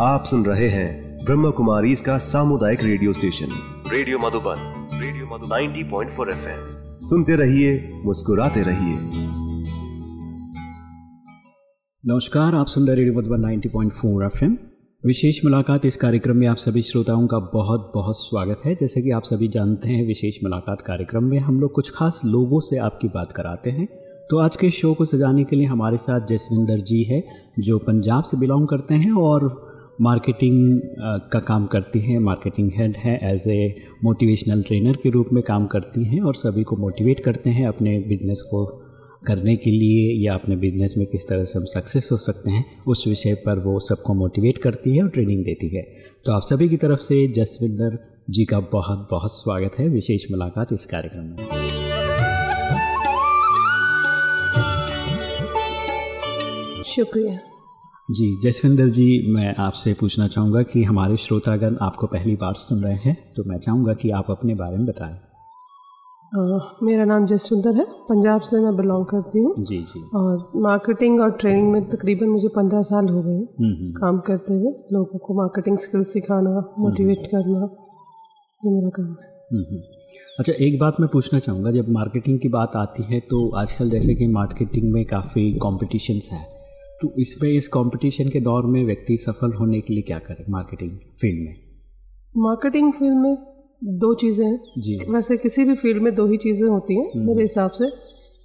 आप सुन रहे हैं ब्रह्म कुमारी इसका सामुदायिक radio station. Radio Madhuban radio Madhuban. 90.4 FM. सुनते रहिए मुस्कुराते रहिए। नमस्कार आप सुन रहे रेडियो मधुबन 90.4 एफएम। विशेष मुलाकात इस कार्यक्रम में आप सभी श्रोताओं का बहुत बहुत स्वागत है। जैसे कि आप सभी जानते हैं विशेष मुलाकात कार्यक्रम में हम लोग कुछ खास लोगों से आपकी बात कराते हैं। तो आज के शो को सजाने के लिए हमारे साथ जसविंदर जी है जो पंजाब से बिलोंग करते हैं और मार्केटिंग का काम करती हैं, मार्केटिंग हेड है एज ए मोटिवेशनल ट्रेनर के रूप में काम करती हैं और सभी को मोटिवेट करते हैं अपने बिज़नेस को करने के लिए या अपने बिज़नेस में किस तरह से हम सक्सेस हो सकते हैं, उस विषय पर वो सबको मोटिवेट करती है और ट्रेनिंग देती है। तो आप सभी की तरफ़ से जसविंदर जी का बहुत बहुत स्वागत है। विशेष मुलाकात इस कार्यक्रम में। शुक्रिया। जी जसविंदर जी मैं आपसे पूछना चाहूँगा कि हमारे श्रोतागण आपको पहली बार सुन रहे हैं तो मैं चाहूँगा कि आप अपने बारे में बताएँ। मेरा नाम जसविंदर है। पंजाब से मैं बिलोंग करती हूँ। जी जी। और मार्केटिंग और ट्रेनिंग में तकरीबन मुझे पंद्रह साल हो गए। हम्म, हम्म, काम करते हुए लोगों को मार्केटिंग स्किल्स सिखाना मोटिवेट करना ये मेरा काम है। हम्म, हम्म। अच्छा एक बात मैं पूछना चाहूँगा जब मार्केटिंग की बात आती है तो आजकल जैसे कि मार्केटिंग में काफ़ी कॉम्पिटिशन्स है। तो इसमें इस कंपटीशन के दौर में व्यक्ति सफल होने के लिए क्या करे मार्केटिंग फ़ील्ड में? मार्केटिंग फ़ील्ड में दो चीज़ें हैं। जी। वैसे किसी भी फ़ील्ड में दो ही चीज़ें होती हैं मेरे हिसाब से।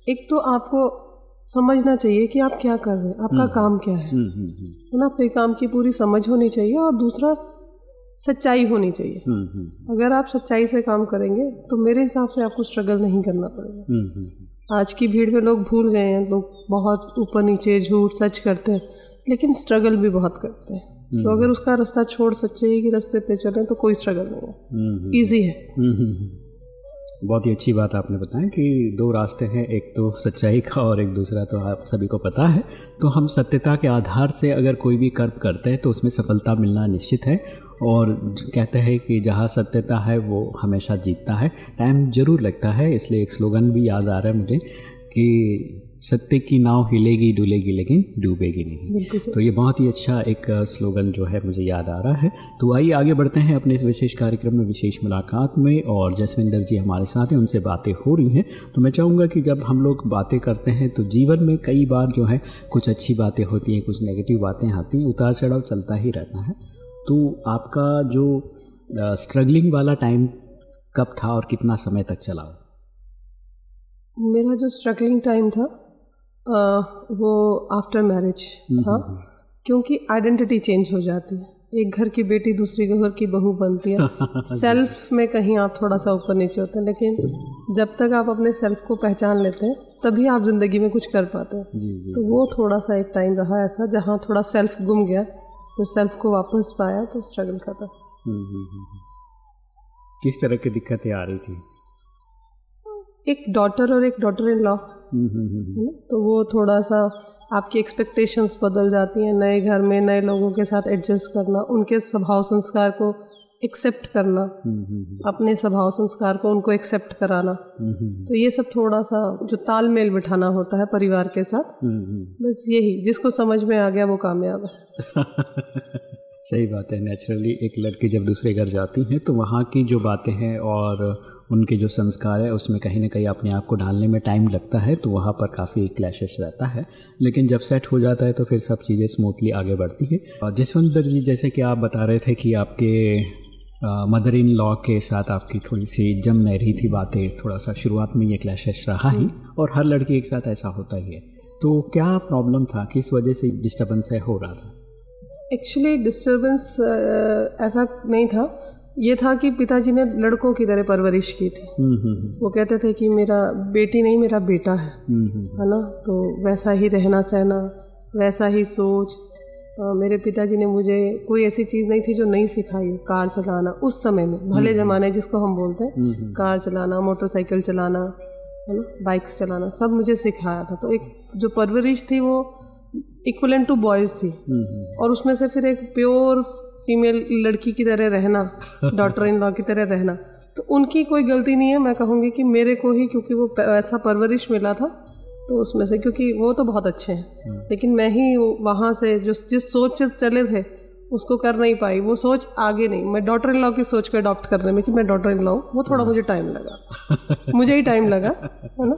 एक तो आपको समझना चाहिए कि आप क्या कर रहे हैं आपका काम क्या है। हम्म, हम्म, हम्म, है ना? अपने काम की पूरी समझ होनी चाहिए और दूसरा सच्चाई होनी चाहिए। हम्म, हम्म, अगर आप सच्चाई से काम करेंगे तो मेरे हिसाब से आपको स्ट्रगल नहीं करना पड़ेगा। हम्म, हम्म, आज की भीड़ में लोग भूल गए हैं लोग बहुत ऊपर नीचे झूठ सच करते हैं लेकिन स्ट्रगल भी बहुत करते हैं। तो अगर उसका रास्ता छोड़ सच्चे के रास्ते पे चले तो कोई स्ट्रगल नहीं है। हम्म, हम्म, ईजी है। हम्म, हम्म, हम्म। बहुत ही अच्छी बात आपने बताया कि दो रास्ते हैं, एक तो सच्चाई का और एक दूसरा तो आप सभी को पता है। तो हम सत्यता के आधार से अगर कोई भी कर्म करते हैं तो उसमें सफलता मिलना निश्चित है और कहते हैं कि जहाँ सत्यता है, वो हमेशा जीतता है। टाइम ज़रूर लगता है, इसलिए एक स्लोगन भी याद आ रहा है मुझे कि सत्य की नाव हिलेगी डुलेगी लेकिन डूबेगी नहीं। तो ये बहुत ही अच्छा एक स्लोगन जो है मुझे याद आ रहा है। तो आइए आगे बढ़ते हैं अपने इस विशेष कार्यक्रम में विशेष मुलाकात में और जसविंदर जी हमारे साथ हैं उनसे बातें हो रही हैं। तो मैं चाहूँगा कि जब हम लोग बातें करते हैं तो जीवन में कई बार जो है कुछ अच्छी बातें होती हैं कुछ नेगेटिव बातें आती हैं उतार चढ़ाव चलता ही रहता है। तो आपका जो स्ट्रगलिंग वाला टाइम कब था और कितना समय तक चला? मेरा जो स्ट्रगलिंग टाइम था वो आफ्टर मैरिज था क्योंकि आइडेंटिटी चेंज हो जाती है। एक घर की बेटी दूसरी घर की बहू बनती है। सेल्फ में कहीं आप थोड़ा सा ऊपर नीचे होते हैं लेकिन जब तक आप अपने सेल्फ को पहचान लेते हैं तभी आप ज़िंदगी में कुछ कर पाते हैं। जी जी तो वो थोड़ा सा एक टाइम रहा ऐसा जहाँ थोड़ा सेल्फ गुम गया फिर सेल्फ को वापस पाया तो स्ट्रगल खत्म। हम्म, हम्म, हम्म, हम्म। किस तरह की दिक्कतें आ रही थी? एक डॉटर और एक डॉटर इन लॉ हम्म, हम्म, हम्म, हम्म। तो वो थोड़ा सा आपकी एक्सपेक्टेशंस बदल जाती हैं नए घर में नए लोगों के साथ एडजस्ट करना उनके स्वभाव संस्कार को एक्सेप्ट करना हम्म, हम्म, अपने स्वभाव संस्कार को उनको एक्सेप्ट कराना। हम्म, हम्म, तो ये सब थोड़ा सा जो तालमेल बिठाना होता है परिवार के साथ हम्म, हम्म। बस यही जिसको समझ में आ गया वो कामयाब है। सही बात है नेचुरली एक लड़की जब दूसरे घर जाती है तो वहाँ की जो बातें हैं और उनके जो संस्कार है उसमें कहीं ना कहीं अपने आप को ढालने में टाइम लगता है तो वहाँ पर काफ़ी क्लैशेस रहता है। लेकिन जब सेट हो जाता है तो फिर सब चीज़ें स्मूथली आगे बढ़ती है। और जसवंतर जी जैसे कि आप बता रहे थे कि आपके मदर इन लॉ के साथ आपकी थोड़ी सी जम नहीं रही थी बातें थोड़ा सा शुरुआत में ये क्लैशेस रहा ही और हर लड़की एक साथ ऐसा होता ही है। तो क्या प्रॉब्लम था? किस वजह से डिस्टर्बेंस है हो रहा था? एक्चुअली डिस्टरबेंस ऐसा नहीं था। ये था कि पिताजी ने लड़कों की तरह परवरिश की थी। हम्म हम्म वो कहते थे कि मेरा बेटी नहीं मेरा बेटा है। हम्म हम्म है ना? तो वैसा ही रहना सहना वैसा ही सोच। अ, मेरे पिताजी ने मुझे कोई ऐसी चीज़ नहीं थी जो नहीं सिखाई कार चलाना उस समय में भले ज़माने जिसको हम बोलते हैं हम्म, हम्म, कार चलाना मोटरसाइकिल चलाना है ना? बाइक्स चलाना सब मुझे सिखाया था। तो एक जो परवरिश थी वो इक्वलेंट टू बॉयज़ थी। हम्म, हम्म, और उसमें से फिर एक प्योर फीमेल लड़की की तरह रहना डॉटर इन लॉ की तरह रहना तो उनकी कोई गलती नहीं है। मैं कहूँगी कि मेरे को ही क्योंकि वो ऐसा परवरिश मिला था तो उसमें से क्योंकि वो तो बहुत अच्छे हैं। लेकिन मैं ही वहाँ से जो जिस सोच से चले थे उसको कर नहीं पाई। वो सोच आगे नहीं। मैं डॉटर इन लॉ की सोच को अडॉप्ट करने में कि मैं डॉटर इन लॉ हूँ वो थोड़ा मुझे टाइम लगा। मुझे ही टाइम लगा है ना?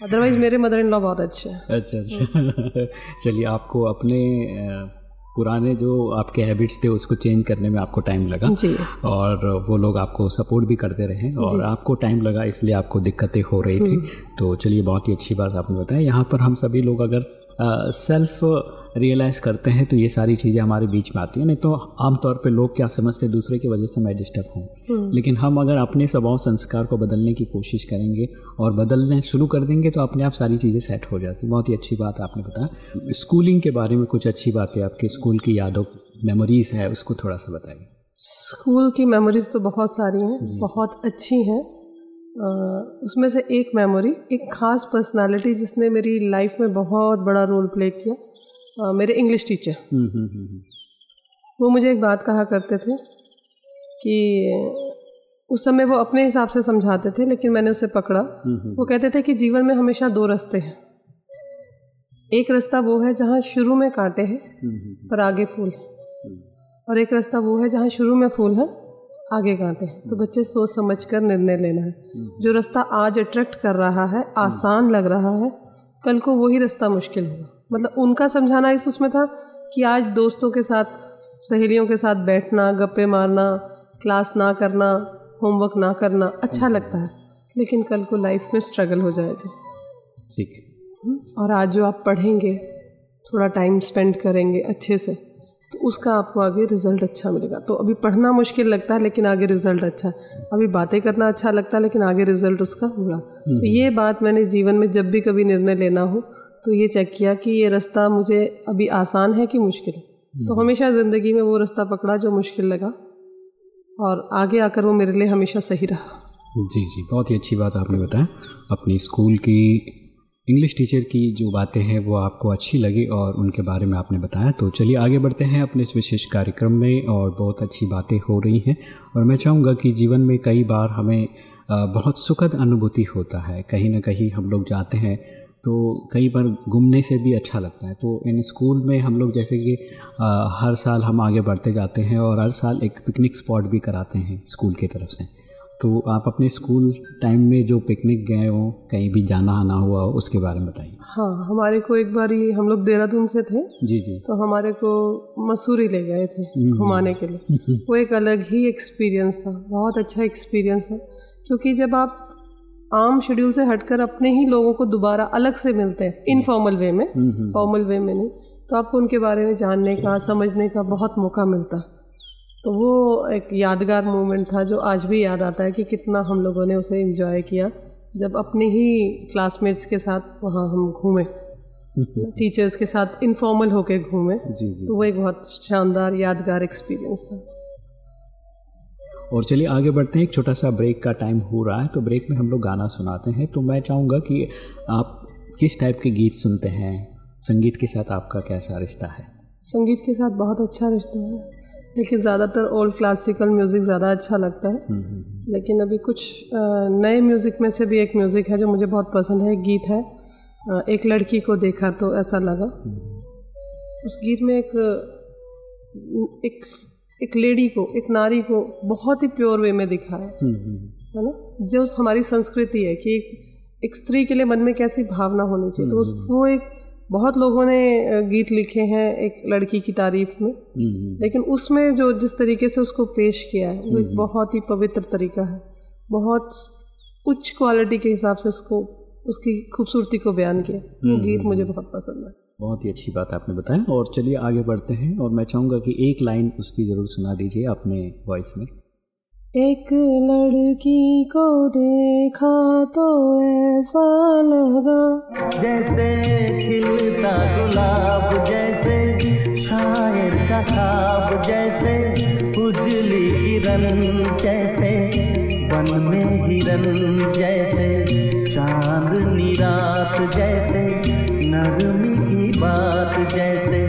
अदरवाइज़ मेरे मदर इन लॉ बहुत अच्छे हैं। अच्छा अच्छा। चलिए आपको अपने पुराने जो आपके हैबिट्स थे उसको चेंज करने में आपको टाइम लगा। और वो लोग आपको सपोर्ट भी करते रहे और आपको टाइम लगा इसलिए आपको दिक्कतें हो रही थी। तो चलिए बहुत ही अच्छी बात आपने बताया यहाँ पर हम सभी लोग अगर सेल्फ रियलाइज़ करते हैं तो ये सारी चीज़ें हमारे बीच में आती हैं। नहीं तो आमतौर पे लोग क्या समझते हैं दूसरे की वजह से मैं डिस्टर्ब हूँ। लेकिन हम अगर अपने स्वभाव संस्कार को बदलने की कोशिश करेंगे और बदलने शुरू कर देंगे तो अपने आप सारी चीज़ें सेट हो जाती बहुत ही अच्छी बात आपने बताया। स्कूलिंग के बारे में कुछ अच्छी बातें आपके स्कूल की यादों मेमोरीज़ है उसको थोड़ा सा बताइए। स्कूल की मेमोरीज तो बहुत सारी हैं बहुत अच्छी हैं। उसमें से एक मेमोरी एक ख़ास पर्सनालिटी जिसने मेरी लाइफ में बहुत बड़ा रोल प्ले किया। आ, मेरे इंग्लिश टीचर हम्म, हम्म, हम्म, वो मुझे एक बात कहा करते थे कि उस समय वो अपने हिसाब से समझाते थे लेकिन मैंने उसे पकड़ा। वो कहते थे कि जीवन में हमेशा दो रास्ते हैं। एक रास्ता वो है जहाँ शुरू में कांटे हैं पर आगे फूल है। और एक रास्ता वो है जहाँ शुरू में फूल है आगे हैं। तो बच्चे सोच समझ कर निर्णय लेना है। जो रास्ता आज अट्रैक्ट कर रहा है आसान लग रहा है कल को वही रास्ता मुश्किल होगा। मतलब उनका समझाना इस उसमें था कि आज दोस्तों के साथ सहेलियों के साथ बैठना गप्पे मारना क्लास ना करना होमवर्क ना करना अच्छा लगता है। लेकिन कल को लाइफ में स्ट्रगल हो जाएगा। ठीक। और आज जो आप पढ़ेंगे थोड़ा टाइम स्पेंड करेंगे अच्छे से तो उसका आपको आगे रिज़ल्ट अच्छा मिलेगा। तो अभी पढ़ना मुश्किल लगता है लेकिन आगे रिज़ल्ट अच्छा है। अभी बातें करना अच्छा लगता है लेकिन आगे रिज़ल्ट उसका बुरा। तो ये बात मैंने जीवन में जब भी कभी निर्णय लेना हो तो ये चेक किया कि ये रास्ता मुझे अभी आसान है कि मुश्किल है? तो हमेशा ज़िंदगी में वो रास्ता पकड़ा जो मुश्किल लगा और आगे आकर वो मेरे लिए हमेशा सही रहा। जी जी। बहुत ही अच्छी बात आपने बताया। अपनी स्कूल की इंग्लिश टीचर की जो बातें हैं वो आपको अच्छी लगी और उनके बारे में आपने बताया तो चलिए आगे बढ़ते हैं अपने इस विशेष कार्यक्रम में और बहुत अच्छी बातें हो रही हैं। और मैं चाहूँगा कि जीवन में कई बार हमें बहुत सुखद अनुभूति होता है, कहीं ना कहीं हम लोग जाते हैं तो कई बार घूमने से भी अच्छा लगता है। तो इन स्कूल में हम लोग जैसे कि हर साल हम आगे बढ़ते जाते हैं और हर साल एक पिकनिक स्पॉट भी कराते हैं स्कूल की तरफ़ से। तो आप अपने स्कूल टाइम में जो पिकनिक गए हो कहीं भी जाना आना हुआ हो उसके बारे में बताइए। हाँ हमारे को एक बार हम लोग देहरादून से थे। जी जी। तो हमारे को मसूरी ले गए थे घुमाने के लिए। वो एक अलग ही एक्सपीरियंस था बहुत अच्छा एक्सपीरियंस था। क्योंकि जब आप आम शेड्यूल से हटकर अपने ही लोगों को दोबारा अलग से मिलते हैं इनफॉर्मल वे में फॉर्मल वे में नहीं तो आपको उनके बारे में जानने का समझने का बहुत मौका मिलता। तो वो एक यादगार मोमेंट था जो आज भी याद आता है कि कितना हम लोगों ने उसे इंजॉय किया। जब अपने ही क्लासमेट्स के साथ वहाँ हम घूमे। टीचर्स के साथ इनफॉर्मल होके घूमे। तो वो एक बहुत शानदार यादगार एक्सपीरियंस था। और चलिए आगे बढ़ते हैं। एक छोटा सा ब्रेक का टाइम हो रहा है तो ब्रेक में हम लोग गाना सुनाते हैं। तो मैं चाहूँगा कि आप किस टाइप के गीत सुनते हैं? संगीत के साथ आपका कैसा रिश्ता है? संगीत के साथ बहुत अच्छा रिश्ता है। लेकिन ज़्यादातर ओल्ड क्लासिकल म्यूज़िक ज़्यादा अच्छा लगता है। लेकिन अभी कुछ नए म्यूज़िक में से भी एक म्यूज़िक है जो मुझे बहुत पसंद है एक गीत है। एक लड़की को देखा तो ऐसा लगा। उस गीत में एक एक एक लेडी को एक नारी को बहुत ही प्योर वे में दिखाया। है ना? जो हमारी संस्कृति है कि एक एक स्त्री के लिए मन में कैसी भावना होनी चाहिए तो वो एक बहुत लोगों ने गीत लिखे हैं एक लड़की की तारीफ़ में। लेकिन उसमें जो जिस तरीके से उसको पेश किया है वो एक बहुत ही पवित्र तरीका है। बहुत उच्च क्वालिटी के हिसाब से उसको उसकी खूबसूरती को बयान किया। वो गीत मुझे बहुत पसंद है। बहुत ही अच्छी बात आपने बताया और चलिए आगे बढ़ते हैं। और मैं चाहूँगा कि एक लाइन उसकी ज़रूर सुना दीजिए अपने वॉइस में। एक लड़की को देखा तो ऐसा लगा। जैसे खिलता गुलाब, जैसे शायर का खाब, जैसे उजली किरण जैसे वन में हिरन, जैसे चांदनी रात, जैसे नरमी की बात, जैसे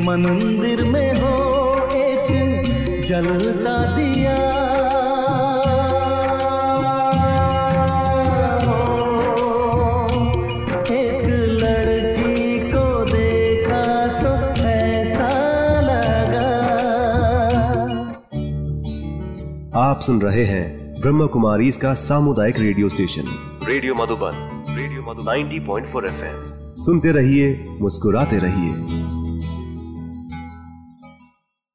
मंदिर में हो एक जलता आप सुन रहे हैं ब्रह्म कुमारी इसका सामुदायिक radio station. Radio Madhuban radio Madhu 90.4 FM. सुनते रहिए मुस्कुराते रहिए।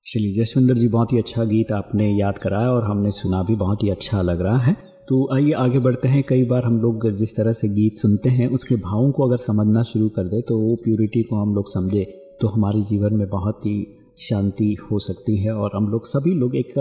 चलिए जसविंदर जी बहुत ही अच्छा गीत आपने याद कराया और हमने सुना भी बहुत ही अच्छा लग रहा है। तो आइए आगे बढ़ते हैं। कई बार हम लोग जिस तरह से गीत सुनते हैं उसके भावों को अगर समझना शुरू कर दे तो वो प्योरिटी को हम लोग समझे तो हमारे जीवन में बहुत ही शांति हो सकती है और हम लोग सभी लोग एक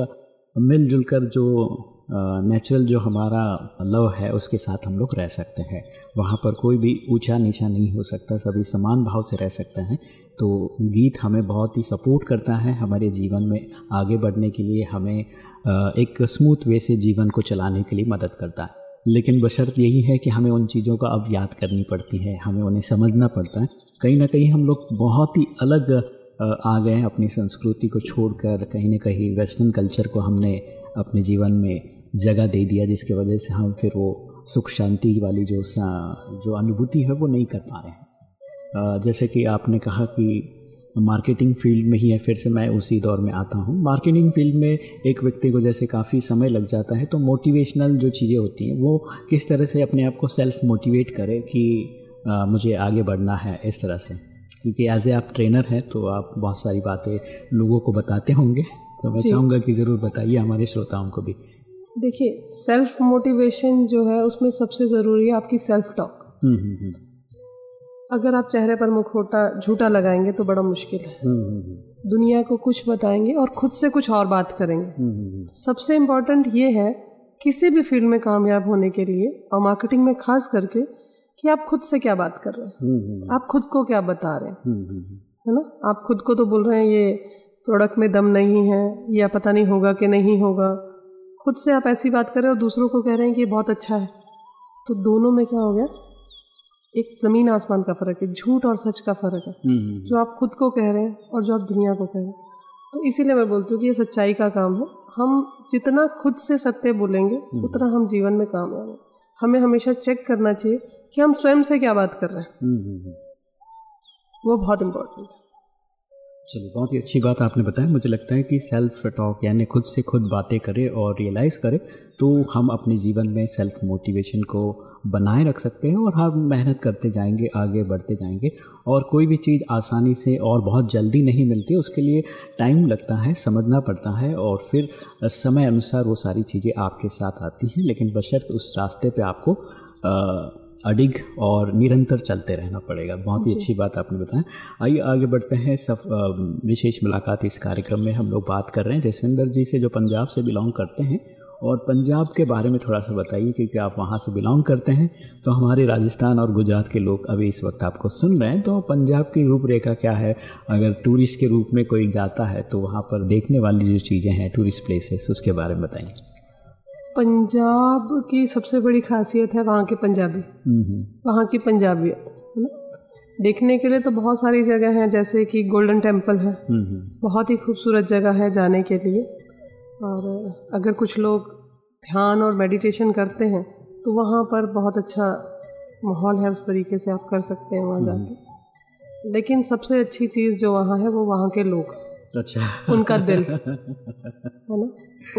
मिलजुल कर जो नेचुरल जो हमारा लव है, उसके साथ हम लोग रह सकते हैं। वहाँ पर कोई भी ऊँचा नीचा नहीं हो सकता, सभी समान भाव से रह सकते हैं। तो गीत हमें बहुत ही सपोर्ट करता है हमारे जीवन में, आगे बढ़ने के लिए हमें एक स्मूथ वे से जीवन को चलाने के लिए मदद करता है। लेकिन बशर्त यही है कि हमें उन चीज़ों का अब याद करनी पड़ती है, हमें उन्हें समझना पड़ता है। कहीं ना कहीं हम लोग बहुत ही अलग आ गए हैं अपनी संस्कृति को छोड़कर कहीं ना कहीं वेस्टर्न कल्चर को हमने अपने जीवन में जगह दे दिया जिसके वजह से हम फिर वो सुख शांति वाली जो जो अनुभूति है वो नहीं कर पा रहे हैं। जैसे कि आपने कहा कि मार्केटिंग फ़ील्ड में ही है फिर से मैं उसी दौर में आता हूँ। मार्केटिंग फ़ील्ड में एक व्यक्ति को जैसे काफ़ी समय लग जाता है तो मोटिवेशनल जो चीज़ें होती हैं वो किस तरह से अपने आप को सेल्फ मोटिवेट करे कि आ, मुझे आगे बढ़ना है इस तरह से? क्योंकि एज ए आप ट्रेनर हैं तो आप बहुत सारी बातें लोगों को बताते होंगे। तो मैं चाहूँगा कि ज़रूर बताइए हमारे श्रोताओं को भी। देखिए सेल्फ मोटिवेशन जो है उसमें सबसे ज़रूरी है आपकी सेल्फ टॉक हम्म, हम्म, हम्म। अगर आप चेहरे पर मुखोटा झूठा लगाएँगे तो बड़ा मुश्किल है। दुनिया को कुछ बताएँगे और खुद से कुछ और बात करेंगे। सबसे इम्पोर्टेंट ये है किसी भी फ़ील्ड में कामयाब होने के लिए और मार्केटिंग में खास करके कि आप खुद से क्या बात कर रहे हैं? हम्म, हम्म, हम्म। आप खुद को क्या बता रहे हैं? है ना? आप खुद को तो बोल रहे हैं ये प्रोडक्ट में दम नहीं है या पता नहीं होगा कि नहीं होगा। खुद से आप ऐसी बात कर रहे हैं और दूसरों को कह रहे हैं कि ये बहुत अच्छा है। तो दोनों में क्या हो गया? एक ज़मीन आसमान का फ़र्क है झूठ और सच का फ़र्क है। जो आप खुद को कह रहे हैं और जो आप दुनिया को कह रहे हैं। तो इसीलिए मैं बोलती हूँ कि ये सच्चाई का काम है। हम जितना खुद से सत्य बोलेंगे उतना हम जीवन में कामयाब हैं हमें हमेशा चेक करना चाहिए कि हम स्वयं से क्या बात कर रहे हैं। हम्म, हम्म, हम्म। वो बहुत इम्पोर्टेंट है। चलिए बहुत ही अच्छी बात आपने बताया मुझे लगता है कि सेल्फ टॉक यानी खुद से खुद बातें करें और रियलाइज़ करें तो हम अपने जीवन में सेल्फ मोटिवेशन को बनाए रख सकते हैं और हम मेहनत करते जाएँगे आगे बढ़ते जाएँगे और कोई भी चीज़ आसानी से और बहुत जल्दी नहीं मिलती उसके लिए टाइम लगता है समझना पड़ता है और फिर समय अनुसार वो सारी चीज़ें आपके साथ आती हैं लेकिन बशर्त उस रास्ते पे आपको अडिग और निरंतर चलते रहना पड़ेगा। बहुत ही अच्छी बात आपने बताया। आइए आगे बढ़ते हैं। सफ विशेष मुलाकात इस कार्यक्रम में हम लोग बात कर रहे हैं। जसविंदर जी से जो पंजाब से बिलोंग करते हैं और पंजाब के बारे में थोड़ा सा बताइए क्योंकि आप वहाँ से बिलोंग करते हैं। तो हमारे राजस्थान और गुजरात के लोग अभी इस वक्त आपको सुन रहे हैं। तो पंजाब की रूपरेखा क्या है? अगर टूरिस्ट के रूप में कोई जाता है तो वहाँ पर देखने वाली जो चीज़ें हैं टूरिस्ट प्लेसेस उसके बारे में बताइए। पंजाब की सबसे बड़ी खासियत है वहाँ के पंजाबी। वहाँ की पंजाबियत है ना? देखने के लिए तो बहुत सारी जगह हैं जैसे कि गोल्डन टेंपल है। बहुत ही खूबसूरत जगह है जाने के लिए। और अगर कुछ लोग ध्यान और मेडिटेशन करते हैं तो वहाँ पर बहुत अच्छा माहौल है उस तरीके से आप कर सकते हैं वहाँ जाके। लेकिन सबसे अच्छी चीज़ जो वहाँ है वो वहाँ के लोग। अच्छा। उनका दिल। है ना?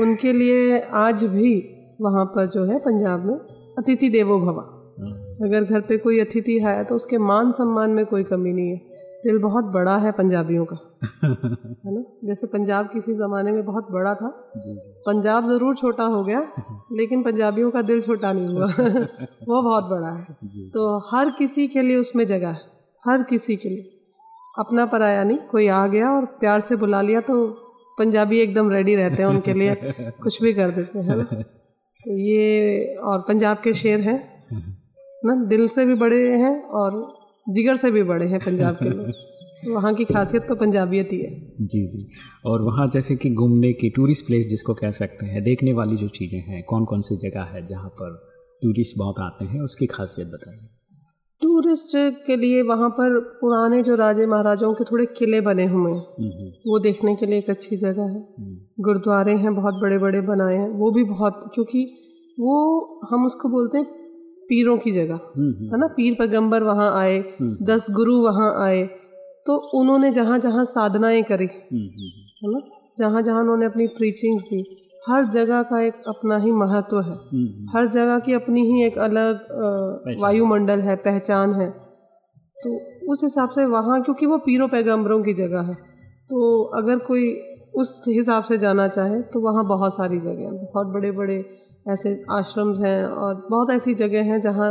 उनके लिए आज भी वहाँ पर जो है पंजाब में अतिथि देवो भवा। हाँ। अगर घर पे कोई अतिथि है तो उसके मान सम्मान में कोई कमी नहीं है। दिल बहुत बड़ा है पंजाबियों का। है ना? जैसे पंजाब किसी ज़माने में बहुत बड़ा था। पंजाब ज़रूर छोटा हो गया लेकिन पंजाबियों का दिल छोटा नहीं हुआ। वो बहुत बड़ा है। तो हर किसी के लिए उसमें जगह है। हर किसी के लिए। अपना पराया नहीं कोई आ गया और प्यार से बुला लिया तो पंजाबी एकदम रेडी रहते हैं उनके लिए कुछ भी कर देते हैं तो ये और पंजाब के शेर हैं ना? दिल से भी बड़े हैं और जिगर से भी बड़े हैं पंजाब के लोग। तो वहाँ की खासियत तो पंजाबियत ही है। जी जी। और वहाँ जैसे कि घूमने की टूरिस्ट प्लेस जिसको कह सकते हैं देखने वाली जो चीज़ें हैं कौन कौन सी जगह है जहाँ पर टूरिस्ट बहुत आते हैं उसकी खासियत बताइए। टूरिस्ट के लिए वहाँ पर पुराने जो राजे महाराजाओं के थोड़े किले बने हुए हैं। हम्म, हम्म। वो देखने के लिए एक अच्छी जगह है। हम्म। गुरुद्वारे हैं बहुत बड़े बड़े बनाए हैं। वो भी बहुत क्योंकि वो हम उसको बोलते हैं पीरों की जगह। है ना? पीर पैगंबर वहाँ आए दस गुरु वहाँ आए। तो उन्होंने जहाँ जहाँ साधनाएँ करी है ना? जहाँ जहाँ उन्होंने अपनी प्रीचिंग्स दी। हर जगह का एक अपना ही महत्व है। हम्म, हर जगह की अपनी ही एक अलग वायुमंडल है पहचान है। तो उस हिसाब से वहाँ क्योंकि वो पीरों पैगम्बरों की जगह है तो अगर कोई उस हिसाब से जाना चाहे तो वहाँ बहुत सारी जगह हैं। बहुत बड़े बड़े ऐसे आश्रम्स हैं और बहुत ऐसी जगह हैं जहाँ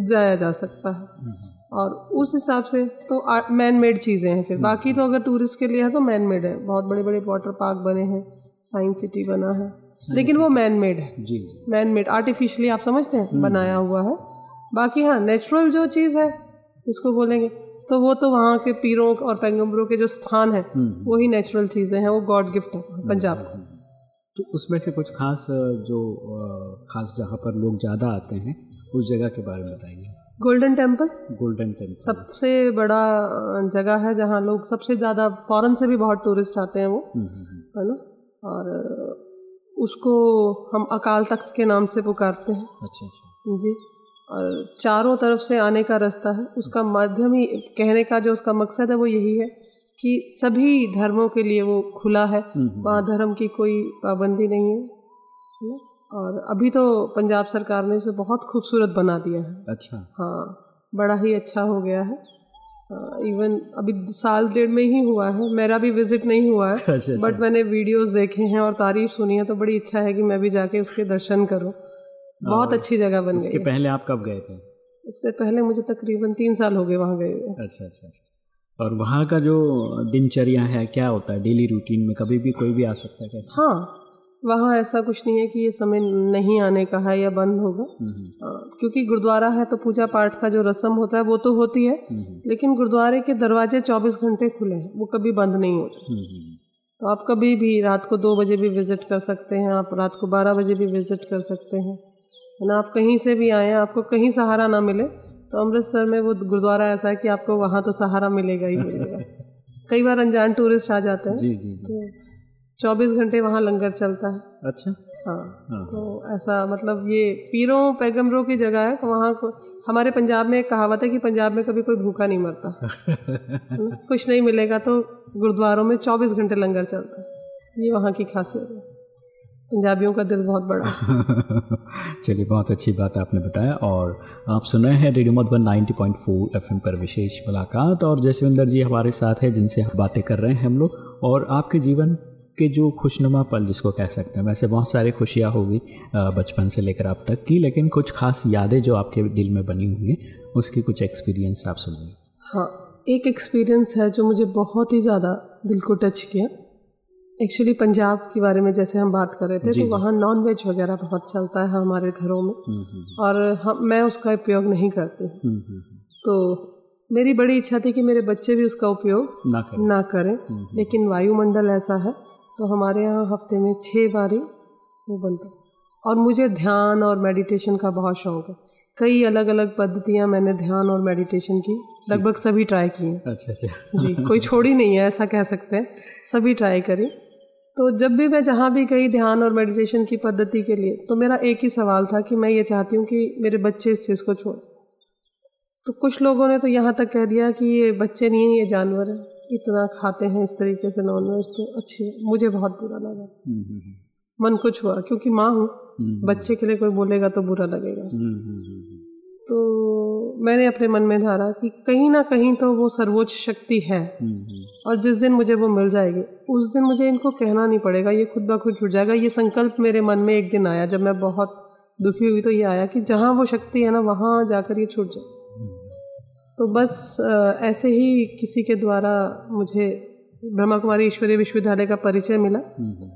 जाया जा सकता है। और उस हिसाब से तो मैन मेड चीज़ें हैं फिर। बाकी तो अगर टूरिस्ट के लिए है तो मैन मेड है। बहुत बड़े बड़े वाटर पार्क बने हैं। साइंस सिटी बना है। लेकिन वो मैन मेड है। जी मैन मेड आर्टिफिशियली आप समझते हैं बनाया हुआ है। बाकी हाँ नेचुरल जो चीज़ है इसको बोलेंगे तो वो तो वहाँ के पीरों और पैगम्बरों के जो स्थान है हम्म। वही नेचुरल चीज़ें हैं वो गॉड गिफ्ट है पंजाब का। तो उसमें से कुछ खास जो खास जहाँ पर लोग ज़्यादा आते हैं उस जगह के बारे में बताएँगे। गोल्डन टेंपल गोल्डन टेंपल सबसे बड़ा जगह है जहाँ लोग सबसे ज़्यादा फॉरेन से भी बहुत टूरिस्ट आते हैं वो। हम्म, हम्म, हम्म। है ना? और उसको हम अकाल तख्त के नाम से पुकारते हैं। अच्छा अच्छा। जी। और चारों तरफ़ से आने का रास्ता है। उसका माध्यम ही कहने का जो उसका मकसद है वो यही है कि सभी धर्मों के लिए वो खुला है। हम्म, हम्म, वहाँ धर्म की कोई पाबंदी नहीं है। है और अभी तो पंजाब सरकार ने उसे बहुत खूबसूरत बना दिया है। अच्छा। हाँ बड़ा ही अच्छा हो गया है। इवन अभी साल डेढ़ में ही हुआ है। मेरा भी विज़िट नहीं हुआ है। अच्छा अच्छा। बट मैंने वीडियोस देखे हैं और तारीफ़ सुनी है तो बड़ी इच्छा है कि मैं भी जाके उसके दर्शन करूँ। बहुत अच्छी जगह बन इसके गई पहले आप कब गए थे? इससे पहले मुझे तकरीबन तीन साल हो गए वहाँ गए अच्छा अच्छा अच्छा। और वहाँ का जो दिनचर्या है क्या होता है? डेली रूटीन में कभी भी कोई भी आ सकता है कैसे हाँ वहाँ ऐसा कुछ नहीं है कि ये समय नहीं आने का है या बंद होगा। क्योंकि गुरुद्वारा है तो पूजा पाठ का जो रस्म होता है वो तो होती है लेकिन गुरुद्वारे के दरवाजे 24 घंटे खुले हैं वो कभी बंद नहीं होते। तो आप कभी भी रात को दो बजे भी विज़िट कर सकते हैं आप रात को बारह बजे भी विज़िट कर सकते हैं। है ना आप कहीं से भी आए आपको कहीं सहारा ना मिले तो अमृतसर में वो गुरुद्वारा ऐसा है कि आपको वहाँ तो सहारा मिलेगा ही मिलेगा। कई बार अनजान टूरिस्ट आ जाते हैं। जी जी जी। तो चौबीस घंटे वहाँ लंगर चलता है। अच्छा। हाँ हाँ। तो ऐसा मतलब ये पीरों पैगम्बरों की जगह है वहाँ को हमारे पंजाब में एक कहावत है कि पंजाब में कभी कोई भूखा नहीं मरता। कुछ नहीं मिलेगा तो गुरुद्वारों में चौबीस घंटे लंगर चलता है। ये वहाँ की खासियत है। पंजाबियों का दिल बहुत बड़ा चलिए बहुत अच्छी बात आपने बताया और आप सुन रहे हैं रेडियो मधुबन 90.4 एफएम पर विशेष मुलाकात और जसविंदर जी हमारे साथ है जिनसे हम बातें कर रहे हैं हम लोग और आपके जीवन के जो खुशनुमा पल जिसको कह सकते हैं। वैसे बहुत सारी खुशियाँ होगी बचपन से लेकर अब तक की लेकिन कुछ खास यादें जो आपके दिल में बनी हुई हैं उसकी कुछ एक्सपीरियंस आप सुनिए हाँ एक एक्सपीरियंस है जो मुझे बहुत ही ज़्यादा दिल को टच किया। एक्चुअली पंजाब के बारे में जैसे हम बात कर रहे थे तो वहाँ नॉन वेज वगैरह बहुत चलता है हमारे घरों में। हम्म, हम्म, और हम मैं उसका उपयोग नहीं करती हम्म, हम्म, तो मेरी बड़ी इच्छा थी कि मेरे बच्चे भी उसका उपयोग ना करें। ना करें हम्म, लेकिन वायुमंडल ऐसा है तो हमारे यहाँ हफ़्ते में छः बारी वो बनता है। और मुझे ध्यान और मेडिटेशन का बहुत शौक है। कई अलग अलग पद्धतियाँ मैंने ध्यान और मेडिटेशन की लगभग सभी ट्राई की हैं। अच्छा अच्छा। जी कोई छोड़ी नहीं है ऐसा कह सकते हैं। सभी ट्राई करी। तो जब भी मैं जहाँ भी गई ध्यान और मेडिटेशन की पद्धति के लिए तो मेरा एक ही सवाल था कि मैं ये चाहती हूँ कि मेरे बच्चे इस चीज़ को छोड़। तो कुछ लोगों ने तो यहाँ तक कह दिया कि ये बच्चे नहीं हैं ये जानवर हैं। इतना खाते हैं इस तरीके से नॉनवेज तो अच्छी मुझे बहुत बुरा लगा। हम्म, हम्म, मन कुछ हुआ क्योंकि माँ हूँ। हम्म, बच्चे के लिए कोई बोलेगा तो बुरा लगेगा। हम्म, हम्म, हम्म, तो मैंने अपने मन में धारा कि कहीं ना कहीं तो वो सर्वोच्च शक्ति है। हम्म, हम्म, और जिस दिन मुझे वो मिल जाएगी उस दिन मुझे इनको कहना नहीं पड़ेगा। ये खुद ब खुद छूट जाएगा। ये संकल्प मेरे मन में एक दिन आया जब मैं बहुत दुखी हुई तो ये आया कि जहाँ वो शक्ति है ना वहाँ जाकर ये छूट जाए। तो बस ऐसे ही किसी के द्वारा मुझे ब्रह्मा कुमारी ईश्वरीय विश्वविद्यालय का परिचय मिला। हम्म, हम्म,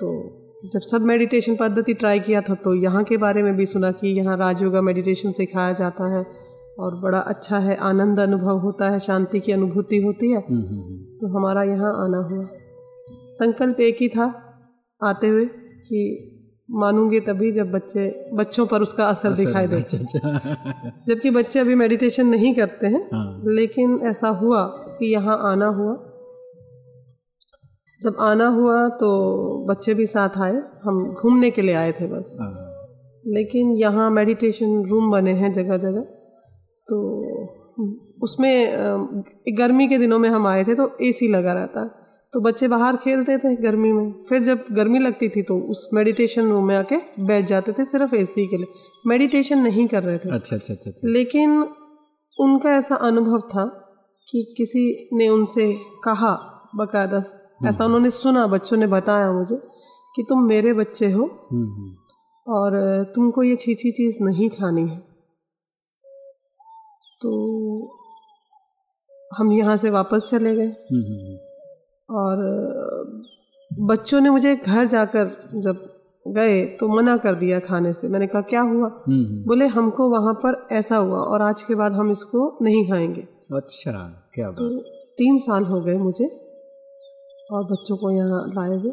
तो जब सब मेडिटेशन पद्धति ट्राई किया था तो यहाँ के बारे में भी सुना कि यहाँ राजयोगा मेडिटेशन सिखाया जाता है और बड़ा अच्छा है आनंद अनुभव होता है शांति की अनुभूति होती है। हम्म, तो हमारा यहाँ आना हुआ। संकल्प एक ही था आते हुए कि मानूँगे तभी जब बच्चे बच्चों पर उसका असर दिखाई दे अच्छा अच्छा। जबकि बच्चे अभी मेडिटेशन नहीं करते हैं हाँ। लेकिन ऐसा हुआ कि यहाँ आना हुआ। जब आना हुआ तो बच्चे भी साथ आए हम घूमने के लिए आए थे बस। हाँ, लेकिन यहाँ मेडिटेशन रूम बने हैं जगह जगह। तो उसमें गर्मी के दिनों में हम आए थे तो एसी लगा रहता। है तो बच्चे बाहर खेलते थे गर्मी में फिर जब गर्मी लगती थी तो उस मेडिटेशन रूम में आके बैठ जाते थे सिर्फ़ एसी के लिए मेडिटेशन नहीं कर रहे थे अच्छा अच्छा अच्छा, अच्छा। लेकिन उनका ऐसा अनुभव था कि किसी ने उनसे कहा बकायदा हम्म। ऐसा उन्होंने सुना बच्चों ने बताया मुझे कि तुम मेरे बच्चे हो हम्म, हम्म। और तुमको ये छीछी चीज़ नहीं खानी है तो हम यहाँ से वापस चले गए और बच्चों ने मुझे घर जाकर जब गए तो मना कर दिया खाने से। मैंने कहा क्या हुआ? हम्म, हम्म। बोले हमको वहाँ पर ऐसा हुआ और आज के बाद हम इसको नहीं खाएँगे। अच्छा क्या तो तीन साल हो गए मुझे और बच्चों को यहाँ लाए हुए।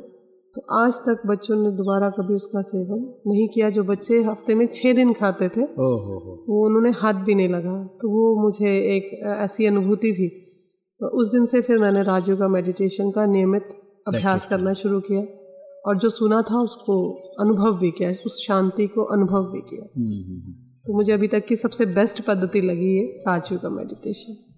तो आज तक बच्चों ने दोबारा कभी उसका सेवन नहीं किया। जो बच्चे हफ़्ते में छः दिन खाते थे ओ हो हो। वो उन्होंने हाथ भी नहीं लगाया तो वो मुझे एक ऐसी अनुभूति थी तो उस दिन से फिर मैंने राजयोगा मेडिटेशन का नियमित अभ्यास करना शुरू किया। और जो सुना था उसको अनुभव भी किया उस शांति को अनुभव भी किया। हम्म, हम्म, हम्म। तो मुझे अभी तक की सबसे बेस्ट पद्धति लगी है राजू का मेडिटेशन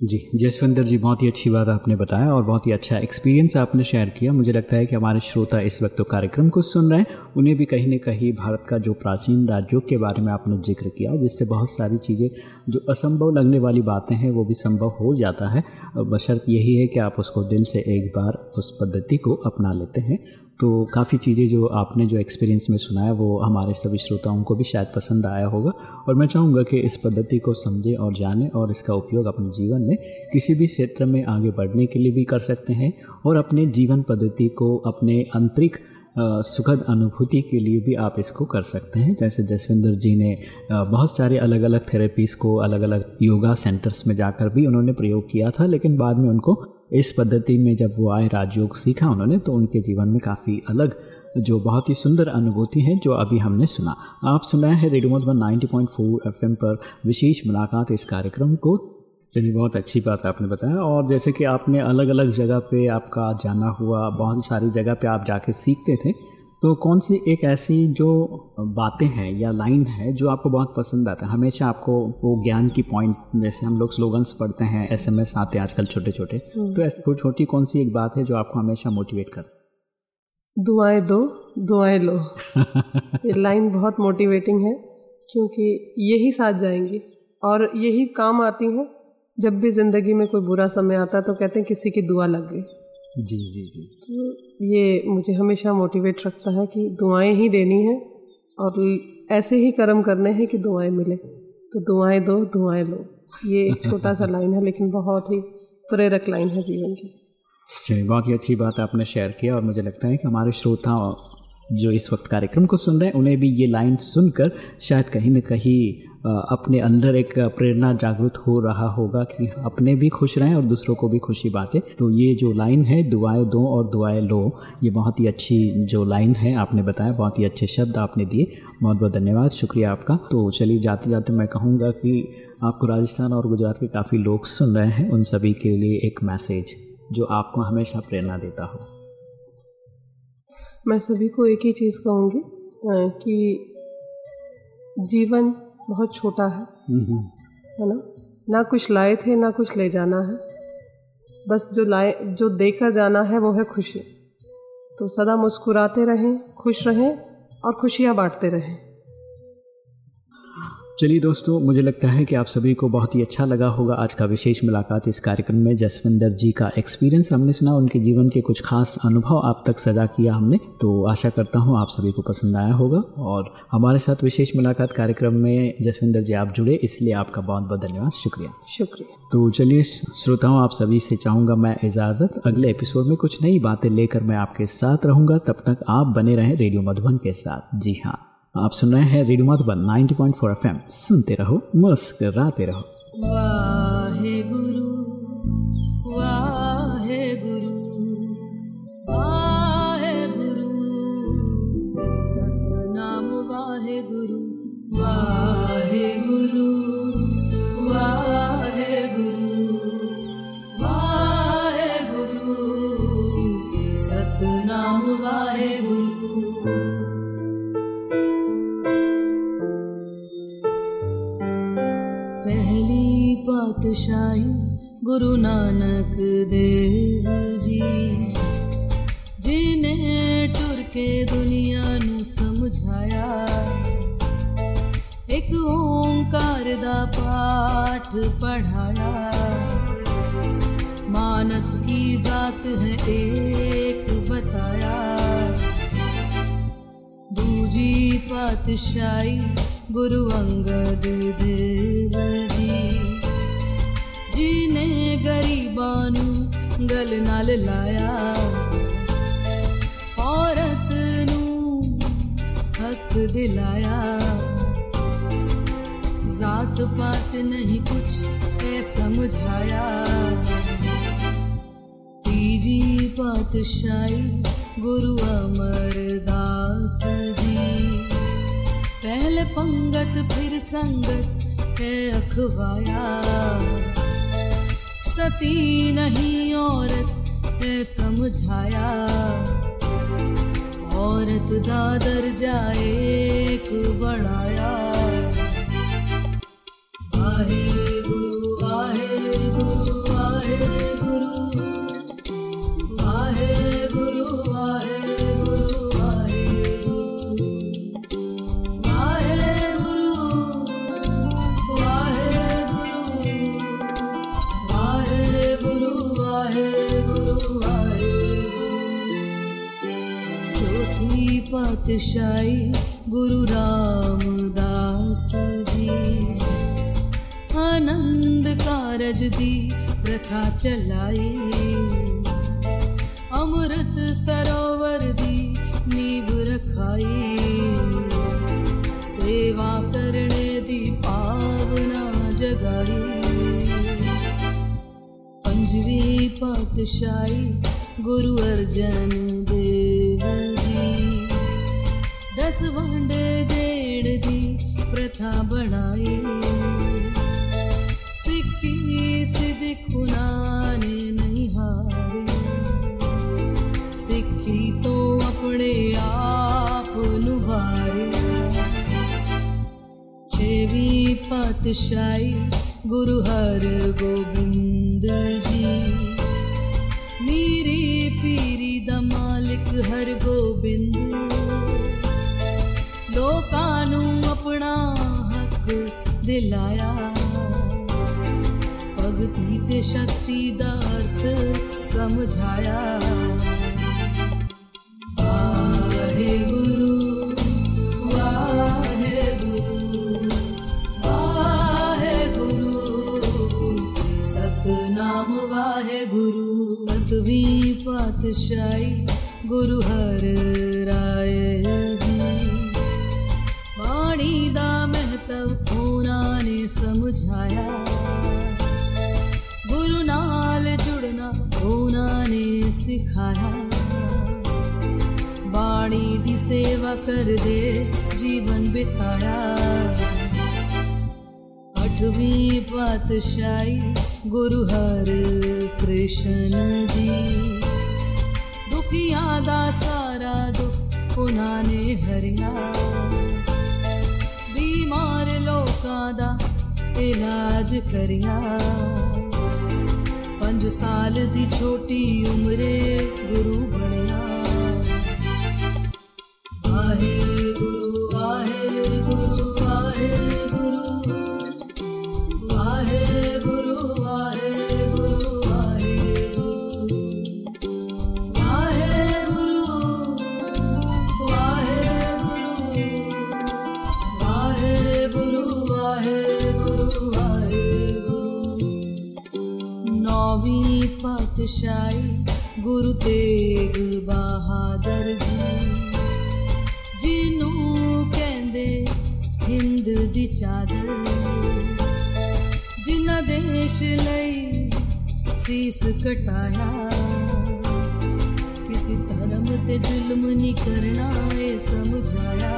जी, जसविंदर जी, बहुत ही अच्छी बात आपने बताया और बहुत ही अच्छा एक्सपीरियंस आपने शेयर किया। मुझे लगता है कि हमारे श्रोता इस वक्त तो कार्यक्रम को सुन रहे हैं। उन्हें भी कहीं ना कहीं भारत का जो प्राचीन राज्यों के बारे में आपने ज़िक्र किया, जिससे बहुत सारी चीज़ें, जो असंभव लगने वाली बातें हैं, वो भी संभव हो जाता है। बशर्त यही है कि आप उसको दिल से एक बार उस पद्धति को अपना लेते हैं। तो काफ़ी चीज़ें जो आपने जो एक्सपीरियंस में सुनाया वो हमारे सभी श्रोताओं को भी शायद पसंद आया होगा। और मैं चाहूँगा कि इस पद्धति को समझें और जानें और इसका उपयोग अपने जीवन में किसी भी क्षेत्र में आगे बढ़ने के लिए भी कर सकते हैं और अपने जीवन पद्धति को, अपने आंतरिक सुखद अनुभूति के लिए भी आप इसको कर सकते हैं। जैसे जसविंदर जी ने बहुत सारे अलग अलग थेरेपीज़ को अलग अलग योगा सेंटर्स में जाकर भी उन्होंने प्रयोग किया था, लेकिन बाद में उनको इस पद्धति में जब वो आए, राजयोग सीखा उन्होंने तो उनके जीवन में काफ़ी अलग जो बहुत ही सुंदर अनुभूति है, जो अभी हमने सुना। आप सुनाए हैं रेडियो मधुबन 90.4 एफएम पर विशेष मुलाकात इस कार्यक्रम को। चलिए, बहुत अच्छी बात आपने बताया। और जैसे कि आपने अलग अलग जगह पे आपका जाना हुआ, बहुत सारी जगह पे आप जाके सीखते थे तो कौन सी एक ऐसी जो बातें हैं या लाइन है जो आपको बहुत पसंद आता है? हमेशा आपको वो ज्ञान की पॉइंट जैसे हम लोग स्लोगन्स पढ़ते हैं एसएमएस आते हैं आजकल छोटे छोटे तो ऐसी छोटी कौन सी एक बात है जो आपको हमेशा मोटिवेट कर दुआएँ दो दुआएँ लो। ये लाइन बहुत मोटिवेटिंग है क्योंकि यही साथ जाएँगी और यही काम आती हैं। जब भी ज़िंदगी में कोई बुरा समय आता है तो कहते हैं किसी की दुआ लग गई। जी जी जी। तो ये मुझे हमेशा मोटिवेट रखता है कि दुआएँ ही देनी है और ऐसे ही कर्म करने हैं कि दुआएँ मिले। तो दुआएँ दो, दुआएँ लो। ये एक छोटा सा लाइन है, लेकिन बहुत ही प्रेरक लाइन है जीवन की। चलिए, बहुत ही अच्छी बात आपने शेयर किया और मुझे लगता है कि हमारे श्रोता जो इस वक्त कार्यक्रम को सुन रहे हैं, उन्हें भी ये लाइन सुनकर शायद कहीं ना कहीं अपने अंदर एक प्रेरणा जागृत हो रहा होगा कि अपने भी खुश रहें और दूसरों को भी खुशी बांटें। तो ये जो लाइन है, दुआएँ दो और दुआएँ लो, ये बहुत ही अच्छी जो लाइन है, आपने बताया, बहुत ही अच्छे शब्द आपने दिए। बहुत बहुत धन्यवाद, शुक्रिया आपका। तो चलिए, जाते जाते मैं कहूँगा कि आपको राजस्थान और गुजरात के काफ़ी लोग सुन रहे हैं, उन सभी के लिए एक मैसेज, जो आपको हमेशा प्रेरणा देता हो। मैं सभी को एक ही चीज़ कहूँगी कि जीवन बहुत छोटा है। है ना? ना कुछ लाए थे ना कुछ ले जाना है। बस जो लाए जो देकर जाना है वो है खुशी। तो सदा मुस्कुराते रहें खुश रहें और खुशियाँ बांटते रहें। चलिए दोस्तों मुझे लगता है कि आप सभी को बहुत ही अच्छा लगा होगा आज का विशेष मुलाकात इस कार्यक्रम में। जसविंदर जी का एक्सपीरियंस हमने सुना उनके जीवन के कुछ खास अनुभव आप तक सजा किया हमने तो आशा करता हूँ आप सभी को पसंद आया होगा। और हमारे साथ विशेष मुलाकात कार्यक्रम में जसविंदर जी आप जुड़े इसलिए आपका बहुत बहुत धन्यवाद शुक्रिया। शुक्रिया। तो चलिए श्रोताओं आप सभी से चाहूँगा मैं इजाज़त। अगले एपिसोड में कुछ नई बातें लेकर मैं आपके साथ रहूँगा। तब तक आप बने रहें रेडियो मधुबन के साथ। जी हाँ। आप सुन रहे हैं रेडियो मधुबन 90.4 पॉइंट सुनते रहो, मुस्कराते रहो। वाहे गुरु वाहे गुरु वाहे पातशाही गुरु नानक देव जी। जिन्हें टुर के दुनिया नु समझाया, एक ओंकार दा पाठ पढ़ाया। मानस की जात है एक बताया। दूजी पातशाही गुरु अंगद देव जी। जी ने गरीबानू गल नाल लाया। औरत हक दिलाया। जात पात नहीं कुछ ऐ समझाया। तीजी पातशाही गुरु अमरदास जी। पहले पंगत, फिर संगत है अखवाया। सती नहीं औरत है समझाया। औरत दादर जाए एक बढ़ाया। वाहे गुरु पातशाही गुरु रामदास जी। आनंद कारज दी प्रथा चलाई। अमृत सरोवर दी नींव रखाई। सेवा करने दी पावना जगाई। पंजवी पातशाही गुरु अर्जन देव। रस वंडे जेड़ दी प्रथा बनाई सिखी सिद्ध खुनाने नहीं हारे। सिखी तो अपने आप नुवारे छेवी पातशाही गुरु हर गोबिंद जी। मेरी पीरी द मालिक हर गोबिंद ਲੋਕਾਂ ਨੂੰ ਆਪਣਾ ਹੱਕ ਦਿਲਾਇਆ ਭਗਤੀ ਤੇ ਸ਼ਕਤੀ ਦਾ ਅਰਥ ਸਮਝਾਇਆ ਵਾਹਿਗੁਰੂ ਵਾਹਿਗੁਰੂ ਵਾਹਿਗੁਰੂ ਸਤਨਾਮ ਵਾਹਿਗੁਰੂ ਸਤਵੀਂ ਪਾਤਸ਼ਾਹੀ ਗੁਰੂ ਹਰ ਰਾਏ ਜੀ ਬਾਣੀ ਦਾ ਮਹੱਤਵ ਉਹਨਾਂ ਨੇ ਸਮਝਾਇਆ ਗੁਰੂ ਨਾਲ ਜੁੜਨਾ ਉਹਨਾਂ ਨੇ ਸਿਖਾਇਆ ਬਾਣੀ ਦੀ ਸੇਵਾ ਕਰਦੇ ਜੀਵਨ ਬਿਤਾਇਆ ਅਠਵੀਂ ਪਾਤਸ਼ਾਹੀ ਗੁਰੂ ਹਰ ਕ੍ਰਿਸ਼ਨ ਜੀ ਦੁਖੀਆਂ ਦਾ ਸਾਰਾ ਦੁੱਖ ਉਹਨਾਂ ਨੇ ਹਰਿਆ ਬਿਮਾਰ ਲੋਕਾਂ ਦਾ ਇਲਾਜ ਕਰਿਆ ਪੰਜ ਸਾਲ ਦੀ ਛੋਟੀ ਉਮਰੇ ਗੁਰੂ ਬਣਿਆ ਵਾਹਿਗੁਰੂ गोसाई गुरु तेग बहादुर जी जिन्हों कहते हिंद दी चादर जिन्हें देश लई ਸੀਸ ਕਟਾਇਆ ਕਿਸੇ ਧਰਮ ਤੇ ਜ਼ੁਲਮ ਨਹੀਂ ਕਰਨਾ ਏ ਸਮਝਾਇਆ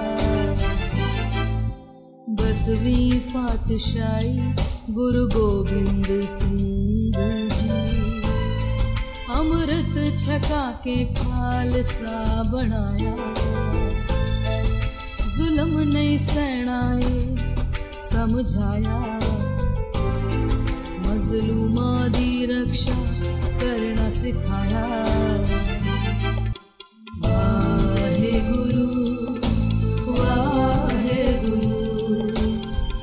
ਬਸਵੀਂ ਪਾਤਸ਼ਾਹੀ ਗੁਰੂ ਗੋਬਿੰਦ ਸਿੰਘ अमृत छका के फाल बनाया जुलम नहीं सहनाए, समझाया। मजलूमा दी रक्षा करना सिखाया। वाहे गुरु वाहे गुरु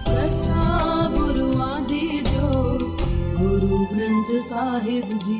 रसा गुरुआ दे जो गुरु ग्रंथ साहिब जी